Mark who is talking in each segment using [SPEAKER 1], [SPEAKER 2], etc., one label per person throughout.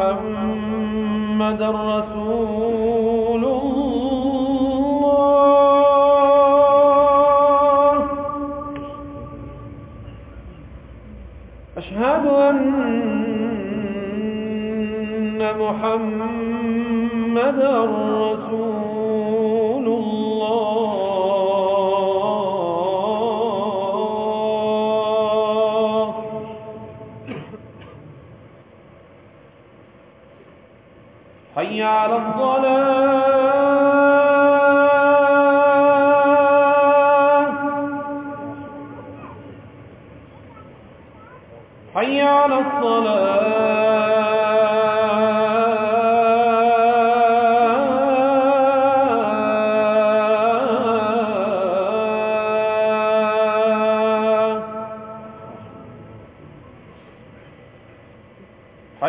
[SPEAKER 1] محمد رسول الله. أشهد أن محمد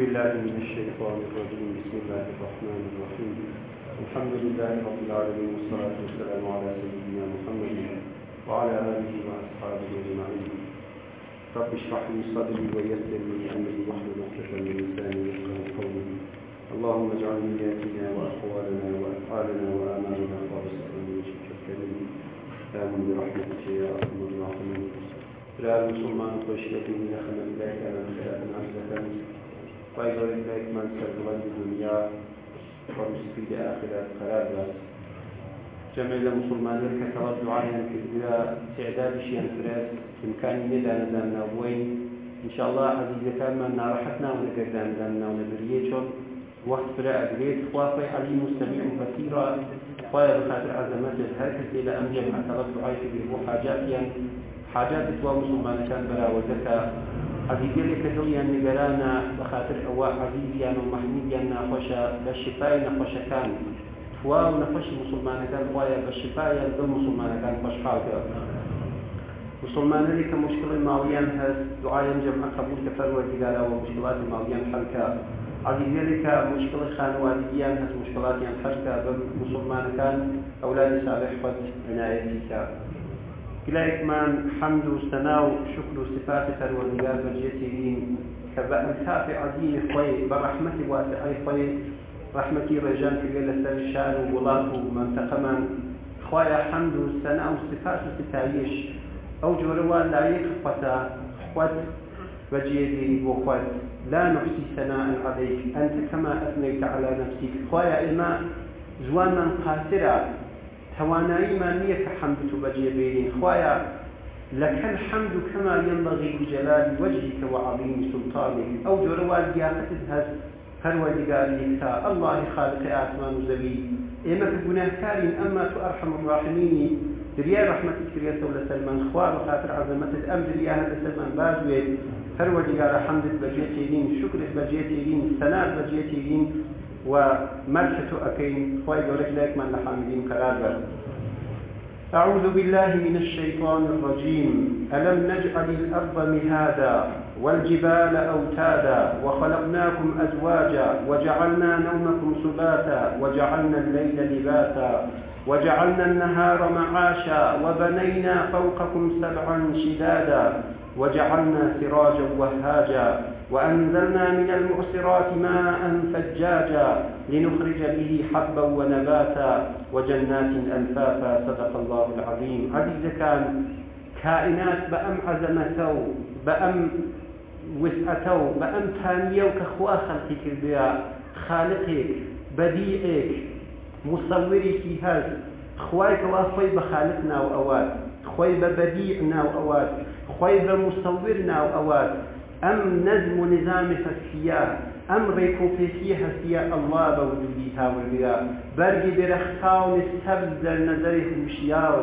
[SPEAKER 2] بالله من الشيطان الرجيم. بسم الله الرحمن الرحيم. الحمد لله رب العالمين والصلاة والسلام على سيدنا محمد وعلى آله وأصحابه أجمعين. رب اشرح لي صدري ويسر لي أمري واحلل عقدة من لساني يفقهوا قولي. اللهم اجعل نياتنا وأقوالنا وأفعالنا وآمالنا خالصة من وجهك الكريم. آمين برحمتك يا أرحم الراحمين. لا مسلمان خوشيتي من خلال الله أنا خلاف عزة وأيضا إليك من سرغل الدنيا ورزقي لآخرة قرار جمع المسلمان كترى دعاء كذا تعداد شيء فراس إمكاني ندى ندى وين إن شاء الله عزيزة كان من نارحتنا ونقدر ندى ونبريتهم وقت فرا أدريت خوافي علي مستمع بصيرة خواه بخاطر عزمته هركز إلى أم جمع طلب دعاء كبير وحاجاتيا حاجات توا مسلمان كان برا وزكا عزيزي كدليا نقرانا بخاطر أواء عزيزيا ومحموديا نخوشا بالشفاء نخوشا كان. توا ونخوش مسلمان كان خواه بالشفاء يلدل مسلمان كان خوش حالك. مسلمان اللي كمشكلة ماليا هز دعاء جمع قبول كفر وردقالا ومشكلات ماليا حلكا عزيزي لك مشكلة خانواديا هز مشكلات حلكا بمسلمان كان أولاد صالح قد عنايتك إلهك من حمد وثناء وشكر وصفات الوردقار بجيتين كبأنساف عظيم خوي برحمة واسعة خوي. رحمتي رجال في ليلة الشأن وولاد ومنطقة من. خويا حمد وثناء وصفات وستايش. أو جوروان لا يخفتا خود بجيدي وخود لا نحصي ثناء عليك. أنت كما أثنيت على نفسك. خويا إما زوانا قاسرة تواناییمان نییە کە حەمد و بەجێ بێنین خوایە لك الحمد كما ينبغي لجلال وجهك وعظيم سلطانك أو جروال جافتت هز پروردگاری تا الله خالق آسمان و زوی ئێمە گوناهکارین ئەمما تو ئەرحم الراحمینی. دریای ڕحمەتی کردێتەوە لە سەرمان خوا بە خاطر عەزەمەتت ئەم دریا لە سەرمان باز بێت پەروەردگارە حەمدت بەجێ تێرین شکرت بەجێ تێرین سەنات بەجێ تێرین و مەرجە تۆ ئەەکەین خی گەورەك لایەکمان لە حامدین قرار بەر أعوذ بالله من الشيطان الرجيم. ألم نجعل الأرض مهادا والجبال أوتادا وخلقناكم أزواجا وجعلنا نومكم سباتا وجعلنا الليل لباسا وجعلنا النهار معاشا وبنينا فوقكم سبعا شدادا وجعلنا سراجا وهاجا وأنزلنا من المعصرات ماء ثجاجا لنخرج به حبا ونباتا وجنات ألفافا صدق الله العظيم. عزيز كان كائنات بأم عزمته بأم وسعته بأم تانية وكخوا خلقي كرديا خالقك بديعك مسەورێکی هەر خوایکەوا خۆی بە خالق ناو ئەوات خۆی بە بەدیع ناو ئەوات خۆی بە مسەور ناو ئەوات. ئەم نەزم و نظامی فەسیە ئەم ڕێکۆپێکی هەستیە ئەڵوا بە وجودی هاورگرا بەرگی درەختاون سەبز دەر نەزەری هوشیار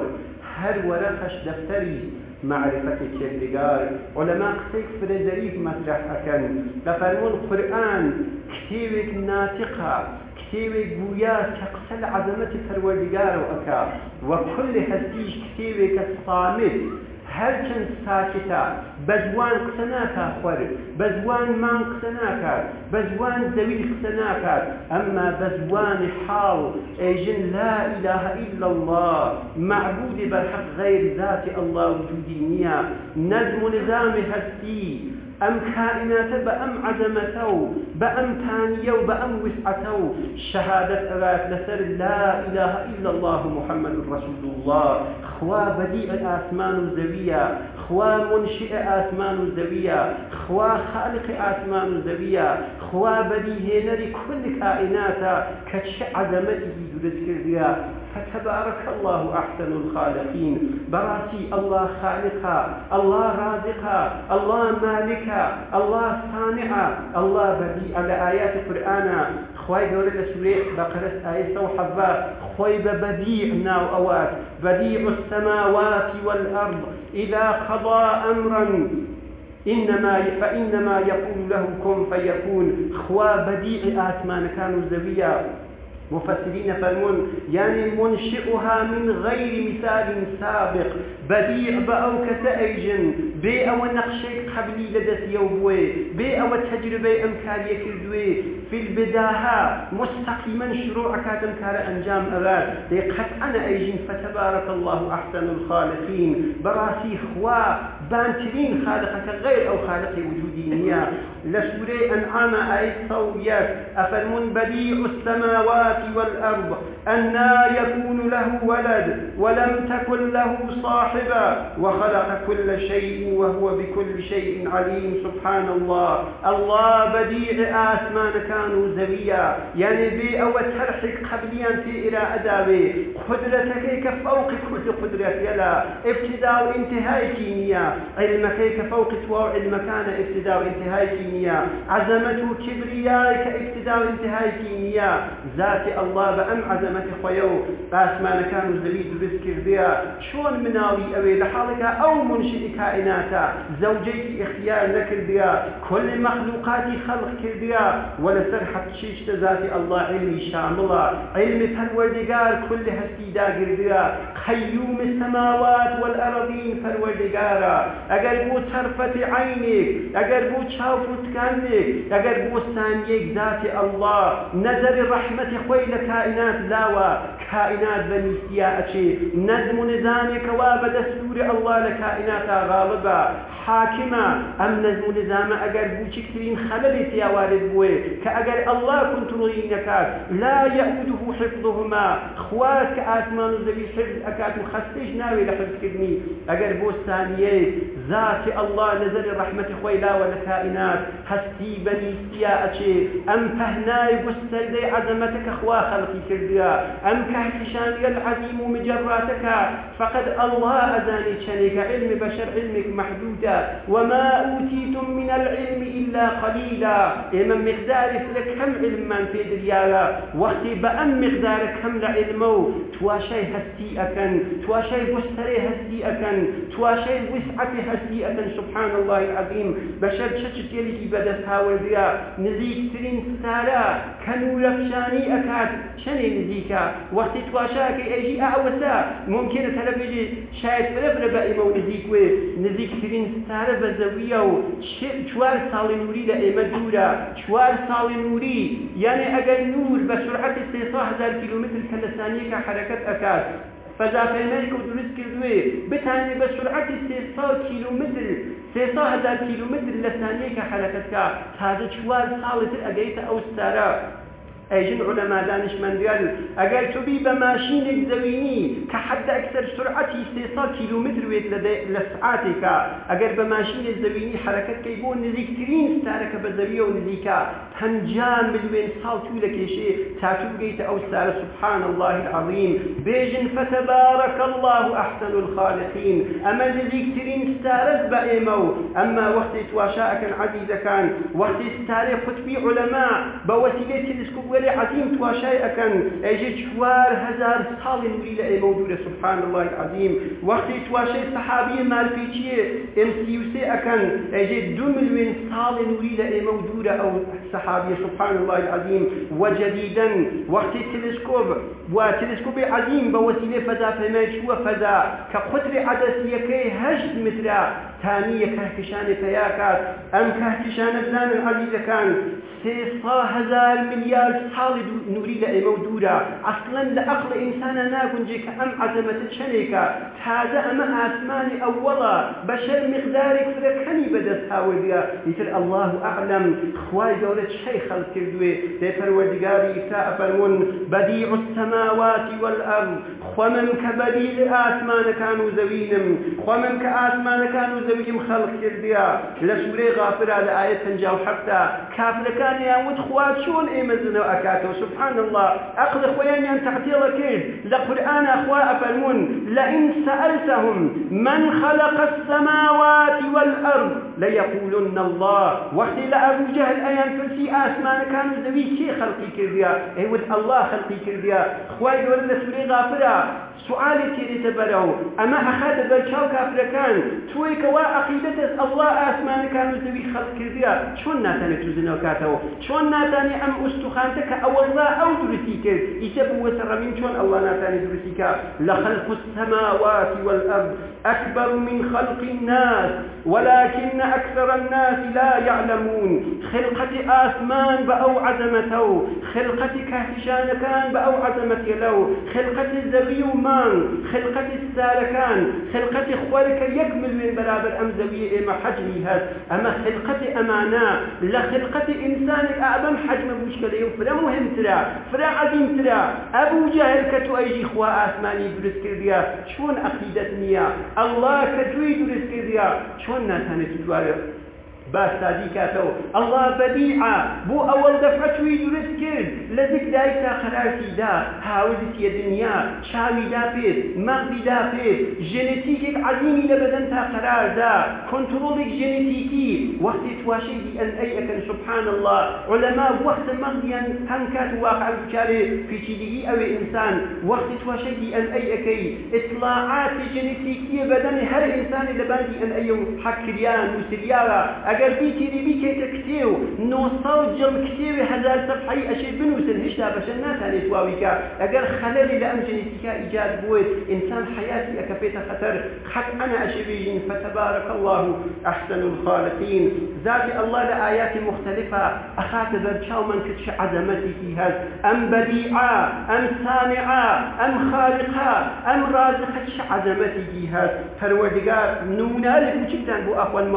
[SPEAKER 2] هەر وەرەقەش دەفتەری معرفة الكردقار علماء قصيك فريدريك مسرح أكن لفرمون قرآن كتيبك ناطقة کتێوێک گویا کە قسە لە عەزەمەتی پەروەردگارەوە ئەکا وە کولی هەستیش کتێوێکە سامت هەرچەند ساکتە بە زوان مان ناکات بە زوان زەوی قسە ناکات ئەمما بە لا إله إلا الله معبود بەرحەق غير ذات الله وجودی نییە نەزم و ئەم کائناتە بە ئەم عەزەمەتە و بە ئەم تانیە و لەسەر لا إله إلا الله محمد رسول الله. خوا بديع آسمان وزوية خوا منشئ آسمان وزوية خوا خالق آسمان وزوية خوا بديع نري كل كائنات كتش عظمته درس كرديا. فتبارك الله أحسن الخالقين. براسي الله خالقا الله رازقا الله مالكا الله صانعا الله بديع على آيات القرآن. خواهي قولة لسورة بقرة آية وحبا خواهي ببديع ناو أوات. بديع السماوات والأرض. إذا قضى أمرا إنما فإنما يقول له كن فيكون. خوا بديع آسمان كانوا زويا. مفسرين فرمون يعني منشئها من غير مثال سابق بديع بأو كتأيجن بي أو نقشي قبلي لدس يوبوي بي أو تجربة أمكارية كردوي. في البداهة مستقيما شروع كاتم كار أنجام أباد. دي قد أنا أيجن فتبارك الله أحسن الخالقين. براسي خوا بانترين خالقك غير أو خالق وجودي نيا. لسورة أنعام آية صويات أفرمون بديع السماوات والأرض. أنا يكون له ولد ولم تكن له صاحبة. وخلق كل شيء وهو بكل شيء عليم. سبحان الله. الله بديع آسمان كانوا زويا يعني بي أو ترحك قبليا في إلى أدابي قدرتك كفوق كل قدرة يلا. ابتداء وانتهاء كيمياء. علمك كفوق تواو علمكان ابتداء وانتهاء كيمياء. عزمته كبرياء كابتداء وانتهاء كيمياء. ذات الله بأم عزمته خيو قاسمان كانوا زبيد بذكر بها شون مناوي أوي لحالك أو منشئ كائناتا. زوجيك إختيار نكر بها كل مخلوقات خلق كردها ولا سرحة شيش ذات الله علمي شاملة علم فالوردقار كل هستي داقر بها قيوم السماوات والأرضين فالوردقارا أقر بو طرفة عينك أقر بو شاوفتكانك أقر بو ثانيك ذات الله نظر رحمة خوي لكائنات لاوى كائنات بني سياء نظم نظامك وابد سور الله لكائنات غالبا حاكمة أم نظم نظام أقر بو چكترين خلل سياوارد بوي كأقر الله كنت رؤينك لا يؤده حفظهما. خوات كآسمان الزبي حفظ أكاد مخستش ناوي لحفظ كدني. أقر بو الثانية ذات الله نزل رحمة خوي لا ولا كائنات هستي بني سياء أم فهناي بستر دي عظمتك أخوا خلقي كرديا دیا ئەم و مجراتەکە فقط الله ئەزانی چەنێکە علم بەشەر علمێک محدودە وما أوتيتم من العلم إلا قليلا إما مقدار فلك كم علم من في دنيا وقتي بأم مقدار كم لعلمه تواشي هستي أكن تواشي وستري هستي أكن تواشي وسعتي هستي تسبیعة سبحان الله العظیم بەشەر چەچ تێلێکی بەدەست هاوردیا نزیکترین ستارە کەنوورەفشانی ئەکات چەندێ نزیکە وەختی تواشاکەی ئەژی ئاوەسە ممکنە تەلەبێژی شاید بەرەبرە بە ئێمە و نزیکوێ نزیکترین ستارە بە زەویە و چوار ساڵی نووری لە ئێمە دوورە چوار ساڵی نووری یعنی ئەگەر نور بە سرعەتی 300 هزار کیلومتر کە لە ثانیەکە حرەکەت ئەکات فەزافێنەرێک و دروست کردوێ بتانێ بە سرعەتی 300 کیلومتر 300 کیلومتر لە ثانیەکە حرەکەتکە چوار ساڵتر ئەگەیتە ئەو ئەژن علەما دانشمەندیان ئەگەر تو بی بە ماشینێک زەوینی کە حد ئەکسەر سرعەتی 300 کیلومتر وێت لە سعاتێکە ئەگەر بە ماشینێک زەوینی حرەکەتکەی بۆ نزیکترین ستارەکە بە زەویە و نزیکە پەنجا ملیۆن ساڵ تو تاتو بگەیتە ئەو ستارە سبحان الله العظیم بێژن فتبارك الله أحسن الخالقين. أما نزیکترین ستارەت بە ئێمە و ئەمما وەختی تواشاکەن عەزیزەکان وەختی ستارێ قوتبی علەما بە وەلی عظیم تواشای ئەەکەن ئەژێ چوار هزار ساڵی نوری لە دوورە سبحان الله العظیم وەختی تواشای سەحابی مالپێچیە MCUC ئەەکەن ئەژێ دو ملیۆن ساڵی نوری لە ئێمە دوورە ئەو سبحان الله العظیم وجديدا. وەختی تلسکۆب و تلسکۆپی عظیم بە وەسیلەی فەزا فەرمای چووە فەزا کە قوتری تانیە کەهکشانی پەیاکات ئەم کەهکشانە بزانن عەزیزەکان سێسا هزار ملیار ساڵی نووری لە ئێمە و دوورە. ئەسڵەن لە ئەقل ئینسانە ناگونجێ کە ئەم عەزەمەتە چەندێکە تازە ئەمە ئاسمانی ئەووەڵە. بەشەر مقدارێک فرەکەنی بەدەست هاوردە ئیتر الله ئەعلم خوای گەورە چەی خەڵک کردوێ دێ پەروەردگاری ئیسا ئەفەرمون بەدیع السەماوات والأرض. خومن کە بەدیع ئاسمانەکان و زەوینم. خومن کە ئاسمانەکان و زەویم خەڵق کردیا لە سوورەی غافرا لە ئاەت پەنجا و کافرەکانیان وت خوا چۆن ئێمە زنەوە ئەکاتەوە سبحان الله عقل خۆیانیان تەحتیڵە کرد. لە قورئان ئەخوا ئەفەرمون لئن سألتهم من خلق السماوات والأرض ليقولن الله. وقتی لە ئەبوو جەهل ئەیان ئاسمانەکان و زەوی کێ خەڵقی کردیا؟ ئەیوت الله خەڵقی کردیا. خوای گەورە لە سوورەی سوالي تيريت برو أما أخذ برشاو كافركان توي كوا عقيدة الله آسمان كانوا زوي خلق شون ناتاني تزنو كاتو شون ناتاني أم أستخانتك أو الله أو درسيك يسب وسرمين شون الله ناتاني درسيك لخلق السماوات والأرض أكبر من خلق الناس ولكن أكثر الناس لا يعلمون. خلقة آسمان بأو عزمته خلقة كهشان كان بأو عزمته له خلقة الزبي مان خلقة السالكان خلقة خوارك يكمل من برابر أم زوية إما حجمي هذا أما خلقة أمانة لا خلقة إنسان أعظم حجم مشكلة. فلا مهم ترى فلا عظيم ترى. أبو جهل كتو أيجي خوا درس كرديا شون أقيدة نيا الله كتوي درس كرديا شون ناتاني تدوار باستادی کاتەوە ئەله بەدیعە بۆ ئەوەڵ دەفەتوی دروست کرد لە دک دایکتا خەرارتیدا هاوزتیە دنیا چاویدا پێت مەغزیدا پێت ژێنێتیکێک عەزیمی لە بەدەن تا قەراردا کۆنتڕۆڵێک ژێنێتیکی وەختی دی ئەن ئەی ئەەکەن سبحان الله علەما وەختە مەغزیان هەم کات واقع بچارێ پیچیدگی ئەوێ ئینسان وەختی تواشەی دی ئەن ئەەکەی ئطلاعاتی ژێنێتیکیە بەدەنی هەر ئینسانی لە باندی ئەن ئەی و حەکریان نووسریاوە ئەگەر بیتیری بیکەیتە کتێو نۆسەڵ جڵ کتێوی هەزار سەفحەی ئەشێ بنووسن هێشتا بەشە ناتانێت واویکە ئەگەر خەلەلی لە ئەم جنیتیکا ئیجاد بووێت ئینسان حیاتی ئەکە پێتە خەتەر حق أنا أشبيين فتبارك الله أحسن الخالقين ذات الله لآيات مختلفة أخات ذرشاو من كتش عظمتي في هذا أم بديعة أم سامعة أم خالقة أم رازقة عظمتي في هذا فالوردقاء نونا لكم جدا بو أخوان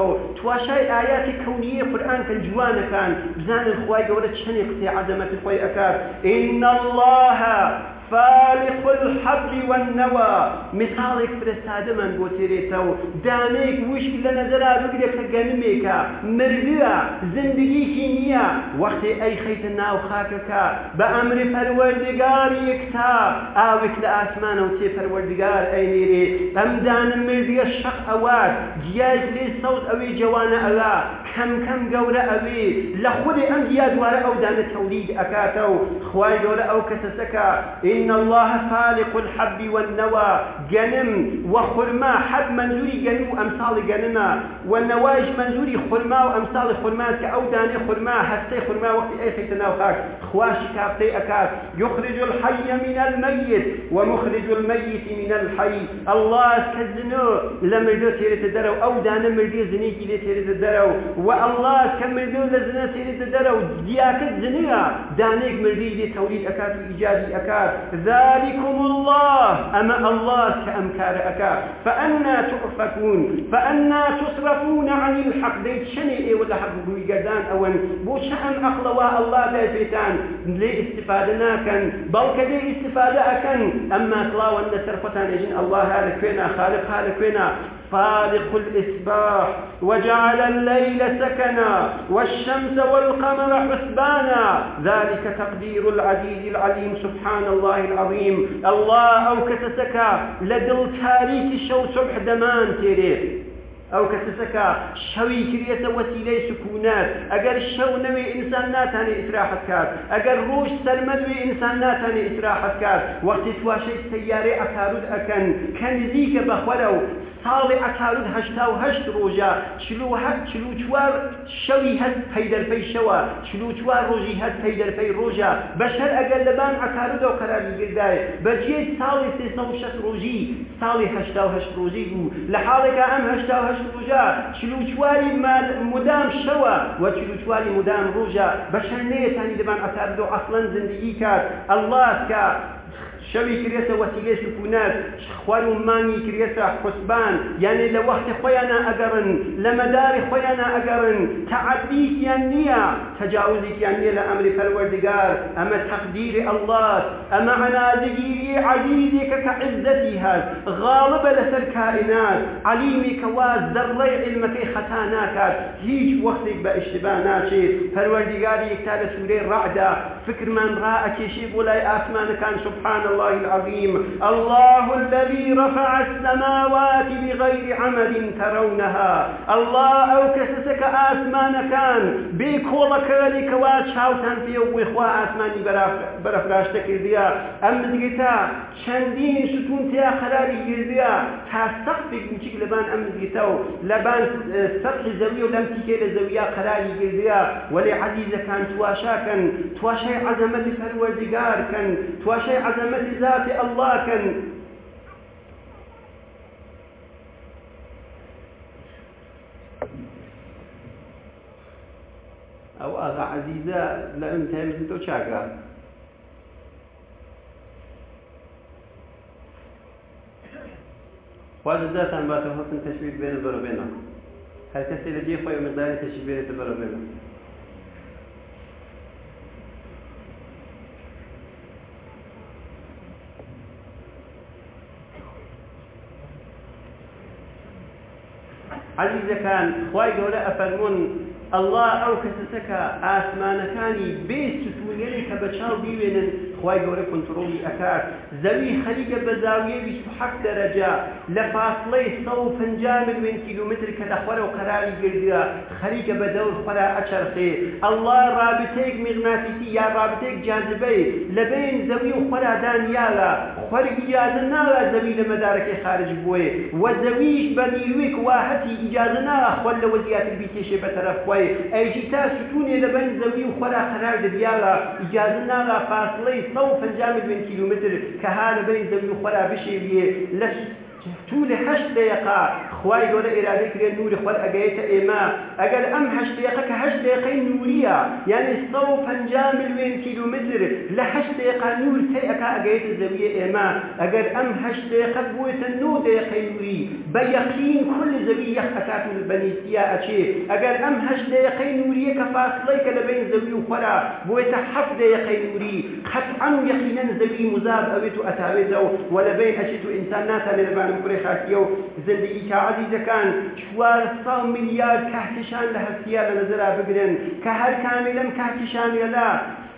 [SPEAKER 2] مو تواشاي آيات كونية قرآن كان جوانا كان. بزان الخواي قولة شنق في عظمة الخواي أكاد. إن الله فالق الحب والنوى. مثالك فرستادمان بۆ تێرێتەوە. دانەیەک وشک لە نەزەرا بگرێ کە گەنمێکە. مردووە زندگیشی نییە. وەختی ئەی خەیتە ناو خاکەکە. بە ئەمری پەروەردگار یەکتا. ئاوێک لە ئاسمانە و تێ پەروەردگار ئەینێرێ ئەم دانم مردیە شەق ئەوات گیاج لێ سەوت ئەوەی جوانە ئەلا کەم کەم گەورە ئەوێ لە خودی ئەم گیا دوارە ئەو دانە تەولید ئەکاتە و خوای گەورە ئەو کەسەسەکە إن الله فالق الحب والنوى جنم وخرما حب منزوري جنم أمثال جنما والنواج منزوري خرما وأمثال خرمات كأو داني خرما هستي خرما وقت أي خيتنا وخاك خواشي كابتي أكاد يخرج الحي من الميت ومخرج الميت من الحي الله كزنو لمردو تيرت الدرو أو دانا مردو زنيكي لي تيرت الدرو والله كمردو لزنا تيرت الدرو دياك الزنيا دانيك مردي لي توليد أكاد وإيجادي أكاد. ذلكم الله. أما الله كأمكار أكاد. فأنا تؤفكون. فأنا تصرفون عن الحق. ديت شني؟ إيه ولا حق بوي قدان أون بو شأن أقلوا الله دايتان لي استفادنا كان بل كدي استفادة أكن. أما طلاو أن سرفتان يجن الله هذا كوينا خالق هذا كوينا فالق الإصباح وجعل الليل سكنا والشمس والقمر حسبانا. ذلك تقدير العزيز العليم سبحان الله العظيم. الله أو كتسكا لدل تاريك الشو صبح دمان تيري. ئەو کەسەکە شەوی کرێتە وەسیلەی سکوونات ئەگەر شەو نەوێ ئینسان ناتانێ ئیسراحەت کات ئەگەر ڕۆژ سەرمەدوێ ئینسان ناتانێ ئیسراحەت کات وەختی تواشەی سەیارەی ئەکارود ئەکەن کە نزیکە بەخۆرە و ساڵی ئەکارود هەشتا و هەشت ڕۆژە چلو چلو چوار شەوی هەست پەیدەرپەی شەوە چلو چوار ڕۆژی هەست پەیدەرپەی ڕۆژە. بەشەر ئەگەر لەبان ئەکارود و قەراری گردای بەجێ ساڵی شەست ڕۆژی ساڵی هەشتا و هەشت ڕۆژی بوو. لە حاڵێکە ئەم هەشتا و هەشت ڕۆژە چلو چواری مدام شەوە و چلو چواری مدام ڕۆژە. بەشەر نەیەتانی دەبان ئەکارود و ئەسڵەن زندگی کات. ئەڵڵا کە شەوی کرێتە وەسیلێ سکوونات خوار و کرێتە حسبان یعنی لە وەختی خۆیانە ئەگەڕن لە مەداری خۆیانە ئەگەڕن تەعەدیتیان نییە تەجاوزێکیان نییە لە ئەمری پەروەردگار ئەمە تەقدیری ئەڵڵاه ئەمە عنازگیری عەزیزێکە کە عزەتی هەست غاڵبە لەسەر کائینات عەلیمی کە وا زەڕڵەی علمەکەی خەتا ناکات هیچ وەختێک بە ئیشتبا ناچێت پەروەردگاری یەکتا لە سوورەی ڕەعدا فکرمان ڕائەکێشی بۆ لای سبحان الله. الله العظيم. الله الذي رفع السماوات بغير عمد ترونها. الله أو كسسك آسمان كان. بكل كذلك واشاوتان في وإخوة آسماني برفراش تكرديا أم دقيتا چندين ستون تيا خلالي جرديا تا سقفك مشيك لبان أم دقيتاو. لبان سطح زوية ولم تيكي لزوية خلالي جرديا ولي عزيزة كان تواشا كان. تواشي عزمة فالوردقار كان. تواشي عزمة ذات الله كان ئەو ئاغا عەزیزە لە ئەمتەمزن تۆ چاکە خواز ذاتان باتە هەستن تەشویر بێنە بەرە بێنە هەر کەسێ لە جێ خۆی مەداری تەشی بێنێتە عزیزەکان خی گەورە ئەفەرمونون ئەله ئەو کەسەکە ئاسمانەکانی بێ ستونێنی کە بە چاو بیوێنن خی گەورە کنتترۆلی ئەکات. زەوی خەریکە بە زاویە 26 دەرەجا لە فاصلەی 150 ملیۆن کیلومتر کە لە خۆرە و قەراری گردووە خەریکە بە دەور خۆرا ئەچەرخێ. ئەله رابطەیەک میغناتیسی یا رابطەیەک جاذبەی لە بین زەوی و خۆرادان یالا خۆرگی یادە ناوە زەوی لە مەدارەکەی خارج بووێ و زەویش بە نیروێک واهەتی ئیجازە ناوە خۆل لە وەزیاتر بیکێشێ بەتەرەف خۆی. ئەیجی تا ستونێ لە بین زەوی و خۆرا قەرار دەبیاڵە ئیجازە ناوە فاصلەی 150 ملیۆن کیلومتر کە ها لە بین زەوی و خۆرا بشێویێ لە تو لە هەشت دقیقا خوای گەورە ئێرادەی کرێن نوری خۆر ئەگەیتە ئێمە ئەگەر ئەم هەشت دقیقە کە هەشت دقیقەی نوریە یعنی سە و پەنجا ملیۆن کیلومتر لە هەشت نور تی ئەکا ئەگەیتە زەویە ئێمە ئەگەر ئەم هەشت دقیقە بووێتە نۆ دقیقەی نوری بە یەقین كل زەوی یەخ ئەکات بەنیسیا ئەچێ ئەگەر ئەم هەشت دقیقەی نوریە کە فاصلەی کە لە بین زەوی و خۆرا بووێتە حەفت دقیقەی نوری. قەطعا و یەقینەن زەوی مزاب ئەوێت و ئەتاوێتەوە وە لە بین ئەچێت و ئینسان ناتانێت لەبانم کوڕی خاکیە و زندگی کا عزیزەکان چوار سا میلیارد کهکشان لە هەفتیا لە نەزرا بگرن کە هەر کامی لەم کهکشانێلا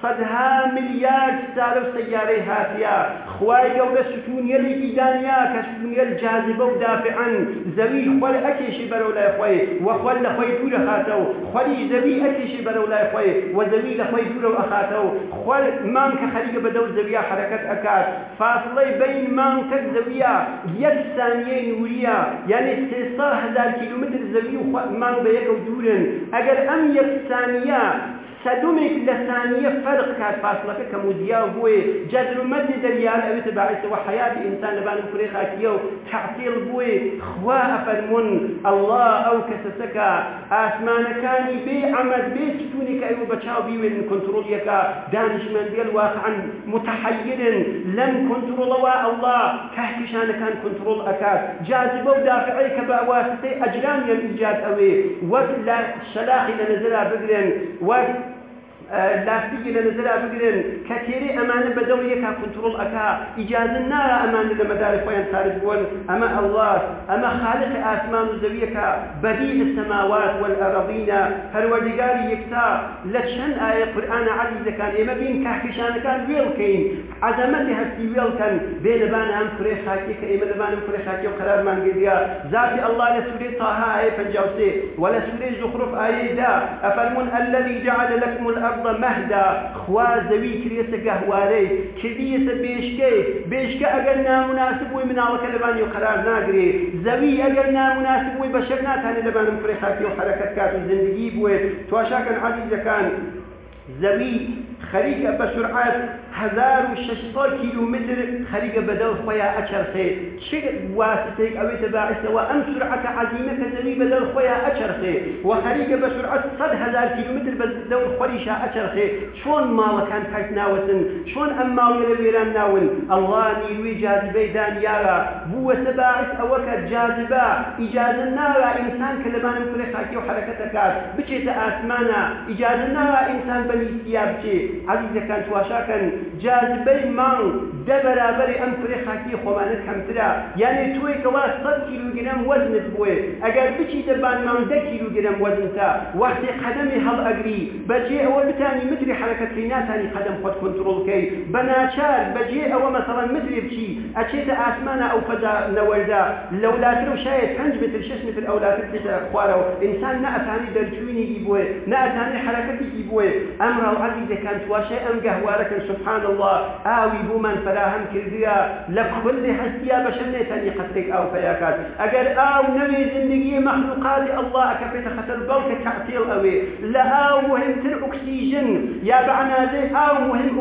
[SPEAKER 2] صدها ملیارد ستارە و سەیارەی هاتیە. خوای گەورە ستونیەلێکی دانیا کە ستونیەل جاذبە و دافعن زەوی خۆل ئەکێشی بەرەو لای خۆی وەخۆل لە خۆی دوورە خاتەوە. خۆلی زەوی ئەکێشی بەرەو لای خۆی و زەوی لە خۆی دوورە و ئەخاتەوە. خۆل مام کە خەریکە بە دەور زەویە حرەکەت ئەکات. فاصلەی بین مام تەک زەویە یەک سانیەی نوریە یعنی سێسا هزار کیلومتر زەوی و مام بە یەکە و دوورن. ئەگەر ئەم یەک سانیە سەدومێک لە ثانیە فەرق کات فاصلەکە کە مودیا بووێ. جەدر و مەدی دەریان ئەوێتە باعثەوە حیاتی ئینسان لەبانم کوڕی خاکیە و تعتیل بووێ. خوا ئەفەرمون ئەڵڵا ئەو کەسەسەکە ئاسمانەکانی بێ عەمەد بێ ستونی کە ئەوە بەچاو بیوێن کنترۆلیەکە دانشمەندێل واقعا متحیرن لەم کنترۆڵەوە ئەڵڵا کاهکشانەکان کنترۆل ئەکات. جاذبە و دافعی کە بە واسطەی ئەجرامیان ئیجاد ئەوێ. وەک لە شەلاقی لە نەزرا بگرن وەک لاستیکی لە نظرا بگرن کە تێرێ ئەمانە بە دەور یەکا کنترۆل ئەکا ئیجازن نارە ئەمانە لە مەداری خۆیان خارج بوون ئەمە ئەڵڵاه ئەمە خالق ئاسمان و زەویەکە بديع السماوات والأرضین. پەروەردگاری یەکتا لە چەند ئاەیە قورئان عەزیزەکان ئێمە بین کاهکشانەکان وێڵ بکەین عەزەمەتی هەستی وێڵکەن بێ لەبانە ئەم کوڕێ خاکی کە ئێمە لەبانم کوڕێ خاکی و قەرارمان گردیا ذاتی الله لە سورێ طه ئاەیە 53 ولا سورێ زخرف ئاەیە دا ئەفەرمون الذي جعل لكم الأرض الأرض مهدا خوا زەوی کرێتە گەهوارەی کردیەتە بێشکەی. بێشکە ئەگەر نامناسب بووی مناڵەکە لەبانی و قرار ناگرێ. زەوی ئەگەر نامناسب بووی بەشەر ناتانێت لەبانم کوڕی خاکی و حرەکەت کات و زندگی بووێت. تواشاکەن عزیزەکان زەوی خەریکە بە سرعات هزار و ششصد کیلومتر خەریکە بەدەور خۆیان ئەچەرخێ چ واسطەیەک ئەوێتە باعثەوە ئەم سرعەتە عەزیمە کە زەوی بەدەور خۆیان ئەچەرخێ و خەریکە بە سرعەت صد هزار کیلومتر بەدەور خۆریشا ئەچەرخێ چۆن ماڵەکان پەک ناوەتن چۆن ئەم ماڵی لە وێران ناون. ئەڵڵا نیروی جاذبەی دانیارە بووەتە باعث ئەوە کە جاذبە ئیجازە ناوە ئینسان کە لەبانم کوڕی خاکی و حرەکەتەکات بچێتە ئاسمانە ئیجازە ناوە ئینسان بەنیسیا بچێ عزیزەکان تواشاکەن جاذبەی مانگ دە بەرابەری ئەم کوڕی خاکی خۆمانت کەمترە. یعنی توی کەوا سەد کیلوگرم وەزنت بووێ. ئەگەر بچی دەبان مانگ دە کیلوگرم وەزنتە وەختی قەدەمی هەڵ ئەگری. بەجێ ئەوە بتانی متری حرەکەتکەی ناتانی قەدەم خۆت کنترۆڵکەی بەناچار بەجێ ئەوە مەسەڵەن متری بچی. ئەچێتە ئاسمانە ئەو فەدا نەوەردا لەولاتر و شاید پنج متر شش متر ئەولاتر بێتە خوارەوە ئینسان نەئەتانی دەرچوینی بووێ نەئەتانی حرەکەتی بووێ ئەمڕاو عەزیزەکان تواشای ئەم گەهوارەکەن سبحان الله ئاوی بوومان فراهم کردویە لە كل هەستیا بەشەر نێتەنی قەتێک ئاو پەیاکات ئاو نەوێ زندگی مەخلوقاتی الله ئەکەپێتە خەتەر بەڵکە تعتیل ئەوێ لە ئاو مهمتر ئۆکسیژن یا بەعنازەی ئاو مهم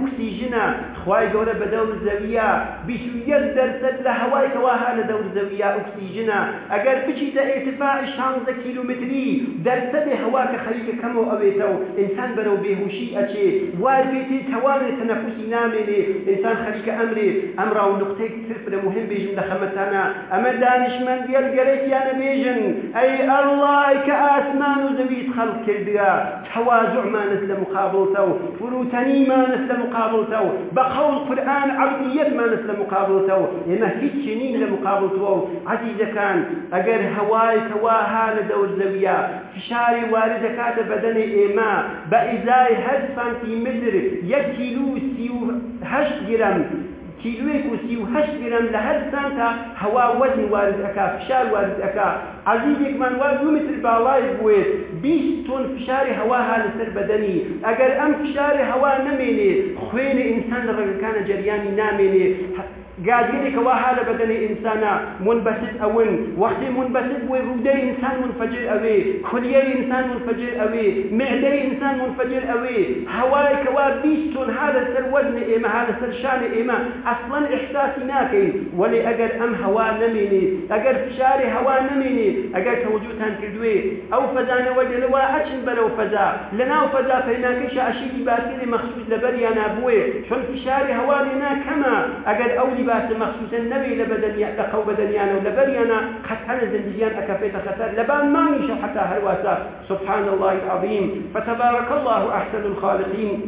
[SPEAKER 2] خوای گەورە بە دەور زەویە بیست و یەک دەرسەد لە هەوای کەواها لە دەور زەویە ئۆکسیژنە ئەگەر بچیتە ئێرتفاع شانزە کیلومتری دەرسەدی هەوا کە خەریکە کەمەوە ئەوێتەوە ئینسان بەرەو بێهوشی ئەچێ وای بێتی توانێت تەنەفوسی نامێنێ ئینسان خەریکە ئەمرێ ئەمڕا و نقطەیەک ترف لە مهم بێژن لە خەمەتانە ئەمە دانشمەند گەلگەرەیانە بێژن ئەی ئەڵڵای کە ئاسمان و زەویت خەڵق کردووە تەوازوعمانت لە مقابڵتە و فروتەنیمانت لە مقابڵتە و بە قەول قورئان عەبدیەتمانت لە مقابڵتە و ئێمە هیچی نین لە مقابڵتەوە و عەزیزەکان ئەگەر هەوای کەواها لە دەور زەویە فشاری وارد دەکاتە بەدەنی ئێمە بە ئیزای هەر سانتیمتر یەک کیلو سی و هەشت گرم کیلوێک و سی و هەشت گرم لە هەر سانتا هەوا وەزن وارد ئەکا فشار وارد ئەکا عزیزێکمان وا دو متر باڵای بوێت بیست تۆن فشاری هەوا ها لەسەر بەدەنی. ئەگەر ئەم فشاری هەوا نەمێنێ خوێنە ئینسان لە ڕێگەکانە جەریانی نامێنێ. گادگەرێکەوە ها لە بەدەنی ئینسانە منبەست ئەون وەختی منبەست بووی ڕوودەی ئینسان منفەجر ئەوێ کولیەی ئینسان منفەجر ئەوێ معدەی ئینسان منفەجر ئەوێ هەوایەکەوا بیستون ها لەسەر وەزنی ئێمە ها لەسەر شانی ئێمە ئەسڵەن ئحساسی ناکەین وەلی ئەگەر ئەم هەوا نەمێنێ ئەگەر فشاری هەوا نەمێنێ ئەگەر تەوجوتان کردوێ ئەو فەزانەوە لەوە ئەچن بەرەو فەزا لەناو فەزا پەیناکەش ئەشیری باسیری مەخصوص لەبەریان نابووێ چۆن فشاری هەوا لێنا کەمە ئەگەر ئەو لباس مخصوصا نبي لبدنيا لقو بدنيانا ولبريانا خطر زندجيان أكفيت خطر. لبان ما نيشو حتى هلواسا سبحان الله العظيم فتبارك الله أحسن الخالقين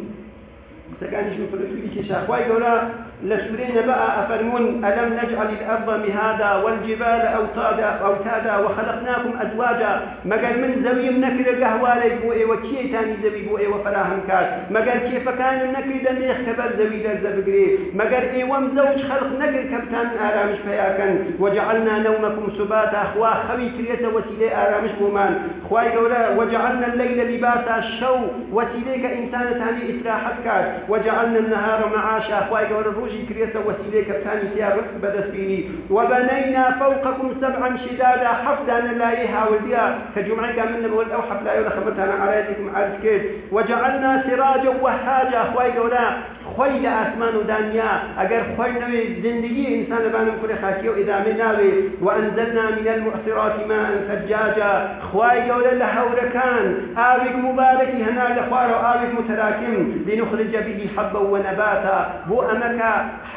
[SPEAKER 2] سكانش من فرسولي شاخواي قولا لسورين بقى أفرمون ألم نجعل الأرض مهادا والجبال أوتادا أوتادا وخلقناكم أزواجا. مقال من زوي منكر قهوالي بوئي وكي تاني زوي بوئي وفراهم كات مقال كيف كان منكر دم يختبر زوي در زبقري مقال إيوام زوج خلق نقر كبتان آرامش فياكن وجعلنا نومكم سباتا أخوا خوي كريتا وسيلة آرامش بومان خواي قولا وجعلنا الليل لباسا الشو وسيلة إنسان تاني إسراحت كات وجعلنا النهار معاشا. خواي قولا خۆشی کرێتە وەسیلەی کەپتانی تیا ڕست بەدەستبینی وبنينا فوقكم سبعا شدادا حفدان لای هاولدیا کە جمعەکە من لەبەوە ئەو حفلایە لە خەبەتانە عرایەتێکم عرض کرد وجعلنا سراجا وهاجا. خوای گەورە خۆی لە ئاسمان و دانیا ئەگەر خۆی نەوێ زندگی ئینسان لەبانم کوری خاکی و ئیدامێ ناوێ وأنزلنا من المعصرات ماء ثجاجا. خوای گەورە لە هەورەکان ئاوێک مبارەکی هەنا لە خوارە و ئاوێک متراکم. لنخرج به حبا ونباتا بۆ ئەمەکە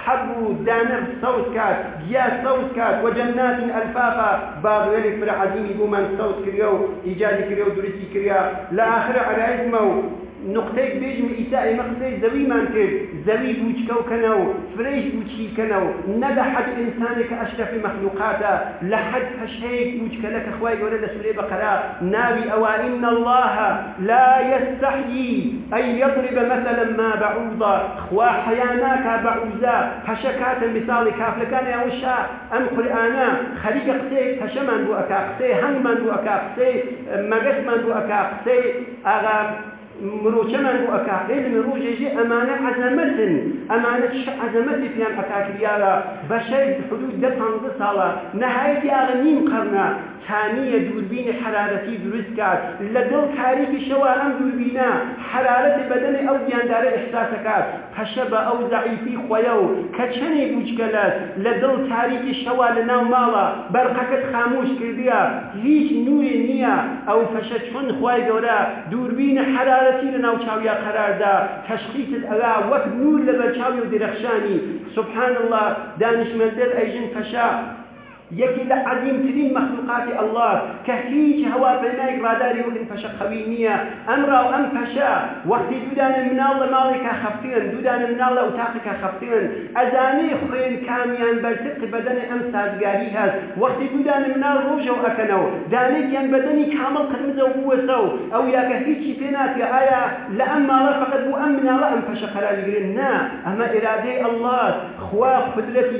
[SPEAKER 2] حب و دانر سەوز کات گیا سەوز کات وجنات الفافا باغوێرێک فرە عەزیمی بوومان سەوز کردیا و ئیجادی کردیا و درستی کردیا لە آخر عرایزمە و نقطەیەک بێژم ئیسا ئێمە قسەی زەویمان کرد. زەوی بوچکەوکەنە و فرەیش بوچیکەنە و نەدە حەد ئینسانێک کە ئەشرەفی مەخلوقاتە لە حەد هەشەیەک بوچکە لەکە خوای گەورە لە ئەوە إن الله لا يستحيي أن يضرب مثلا ما بعوضة خوا حياناك بعوزا هشكات مثال كافلكان يا وشا أم قرآنا خليك قسي هشمان بو أكا قسي هنگمان بو أكا قسي مگسمان بو أكا مروچەمان بۆ ئەکاقێ لە ڕۆژێژێ ئەمانە عەزەمەتن ئەمانە عەزەمەتی پیان ئەکاکریاە بەشەی حدود دە پانزە ساڵە. نەهایەتی ئاغە نیم قەرنە. تانیە دووربینی حرارەتی دروست کات. لە دڵ تاریکی شەوە ئەم دووربینە حرارەتی بەدەنی ئەو گیاندارە ئەحساسەکات پەشە بە ئەو زەعیفی خۆیە و کە چەنێ بوچکەلەت لە دڵ تاریکی شەوە لە ناو ماڵە بەرقەکەت خاموش کردیە. هیچ نوری نییە. ئەو فەشە چۆن خی گەورە. دووربینە حرارەتی لە ناو چاویا قەراردا تەشخیصت ئەلا وەک نور لە بەرچاوی و درەخشانی. سبحان الله دانشمەندر ئەیژن فەشا یەکی لە عەزیمترین مەخلوقاتی ئەڵڵاه کە هیچ هەواپەیمایەک ڕاداری وەکن پەشە قەوی نییە ئەمڕا و ئەم پەشە وەختی دوودانە مناڵ لە ماڵێکا خەفتن دوودانە مناڵ لە ئوتاقێکا خەفتن ئەزانەی خوێن کامیان بەرتق بەدەنی ئەم سازگاری هەست وەختی دوودانە مناڵ ڕۆژە و ئەکەنەوە دانێکیان بەدەنی کامەڵ قرمزە و بووەسە و ئەو یاکە هیچی پێ ناتێ ئایا لە ئەم ماڵە فقط بوو ئەم مناڵە ئەم پەشە قەراریگرن نا. ئەمە ئێرادەی ئەڵڵاه خوا قدرەتی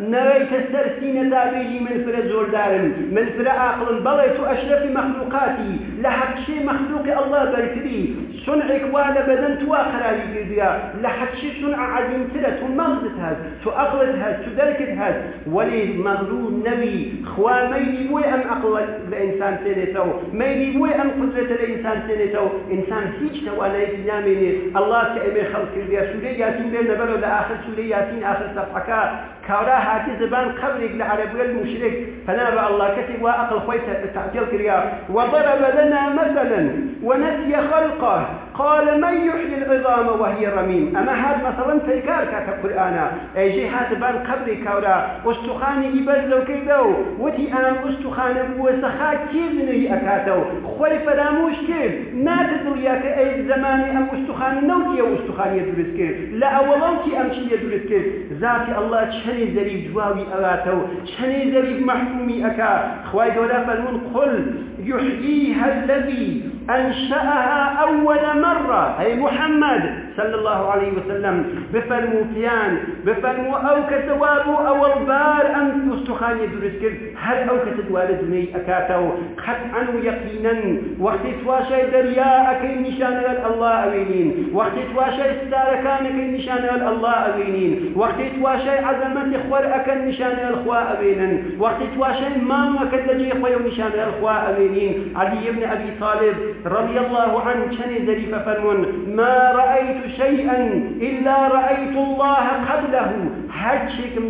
[SPEAKER 2] من السرسين تابيجي من فرى زوردار من فرى عاقل بليت أشرف مخلوقاتي لحق شيء مخلوق الله برتري صنعك وأنا بدن تو خرالي كرديا لحق شيء صنع عظيم ترى تو مغزت هز تو أقلت هز تو دركت هز ولي مغلوب نبي خوا ميلي بوي أم أقل الإنسان سنتو ميلي بوي أم قدرة الإنسان سنتو إنسان هيج توانا يتناميني الله كأمي خلق كرديا سوري ياسين بين نبلو لآخر سوري ياسين آخر صفحكا. كورا هاتي زبان قبرك لعربي المشرك فنابى الله كتب وأقل خويت تعجل كريا. وضرب لنا مثلا ونسي خلقه. قال من يحيي العظام وهي رميم؟ أما هذا مثلا تيكار كاتب قرآن جي هات بان قبري كورا واستخاني يبزلو كيدو وتي أنا استخانة وسخا كيزنه أكاتو؟ خوي فراموش كيف ما تدل ياك أي زماني أم استخانة نوتي أو استخانة يدرس كيف لا أولوتي أمشي يدرس كيف ذاتي الله چەنێ زەریف جواوی ئەواتەوە چەنێ زەریف مححومی ئەکا خی گەورە فەرمون قل يحييها الذي أنشأها أول مرة. أي محمد صلى الله عليه وسلم بفرمو فيان بفرمو أو كسوابو أو البار أم قوقانی دروست کرد. هەر ئەو کەسە دوارە دنیای ئەکاتەوە قەتعەن و یەقینەن. وەختی تواشای دەریا ئەەکەی نیشانەوە ئەلله ئەوێنین وەختی تواشای ستارەکانەکەی نیشانەوە ئەلله ئەوێنین وەختی تواشای عەزەمەتی خۆر ئەەکەن نیشانەوە خوا ئەوێنن وەختی تواشای مامەکەت لەجێ خۆی و نیشانەوە خوا ئەوێنین علی بن أبي طالب رضي الله عنه كان ذريف فرمون ما رأيت شيئا إلا رأيت الله قبله. هەر شێکم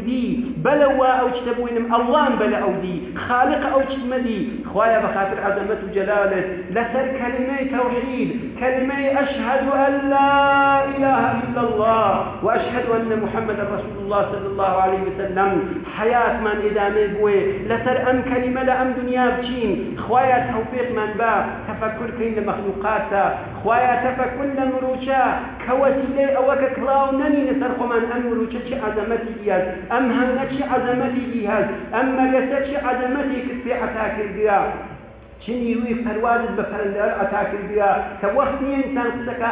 [SPEAKER 2] ئەو شتەبووینم ئەڵام بەلە ئەو دی خالق ئەو شتمەدی خوایە بە خاطر عەزەمەت و جەلالت لەسەر کەلمەی تەوحید كلمة أشهد أن لا إله إلا الله. وأشهد أن محمد رسول الله صلى الله عليه وسلم. حياة من إدامة بوي. لسر أم كلمة لأم دنيا بچين خوايا توفيق من با. تفكر كين لمخلوقات خوايا تفكر لمروشا كوسيلة أوك كلاو نني نسر خمان أم مروشا چي عظمتي أم هنة چي عظمتي بيهاز أم مجسة چي عظمتي كتفي عتاكر بيها چ نیروی پەروازت بە پەرەندە ئەتاکردیا کە وەختی ئینسان قسەکە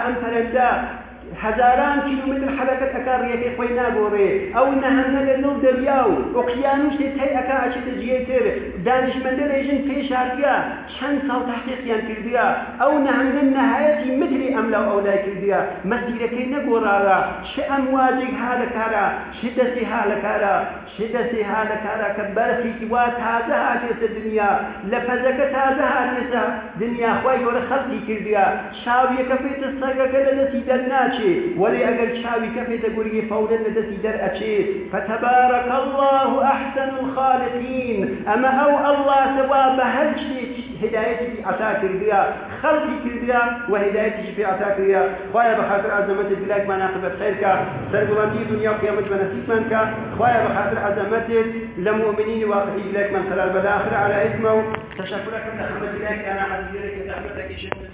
[SPEAKER 2] هزاران کیلومتر حرەکەت ئەکا ڕێگەی خۆی ناگۆڕێ. ئەو نەهەندە لە نەو دەریا و ئۆقیانوسی تی ئەکا ئەچێتە جێتر دانیشمەندە لێژن پێشارتیا چەند ساڵ تحقیقیان کردیا. ئەو نەهەندە نەهایەتی متری ئەم لەو ئەولای کردیا. مەسیرەکەی نەگۆڕاوە چ ئەمواجێک ها لە کارە چ دەستی ها لە کارە چ دەستی ها لە کارە کە بەرخێکی وا تازە هاتێتە دنیا. لە فەزەکە تازە هاتێتە دنیا خۆی گەورە خەڵکی کردیا. چاویەکە پێتە سەگەکە لە دەستی دەرناچ ئەچێ وەێ ئەگەر چاوی کەفێتە گوریی فەورن لە دەستی فتبارك الله أحسن الخالقين أما أو الله سوا بهر شيء هدايتي عطا كرديا خلقي كرديا وهدايتي في عطا كرديا خوايا بخاطر عزمت بلاك ما ناقبت خيرك سرقلندي دنيا وقيامت بنسيب منك خوايا بخاطر عزمت لمؤمنين واقعي بلاك من خلال بالآخر على اسمه تشكرك من أحمد بلاك أنا عزيزك تحمدك شيء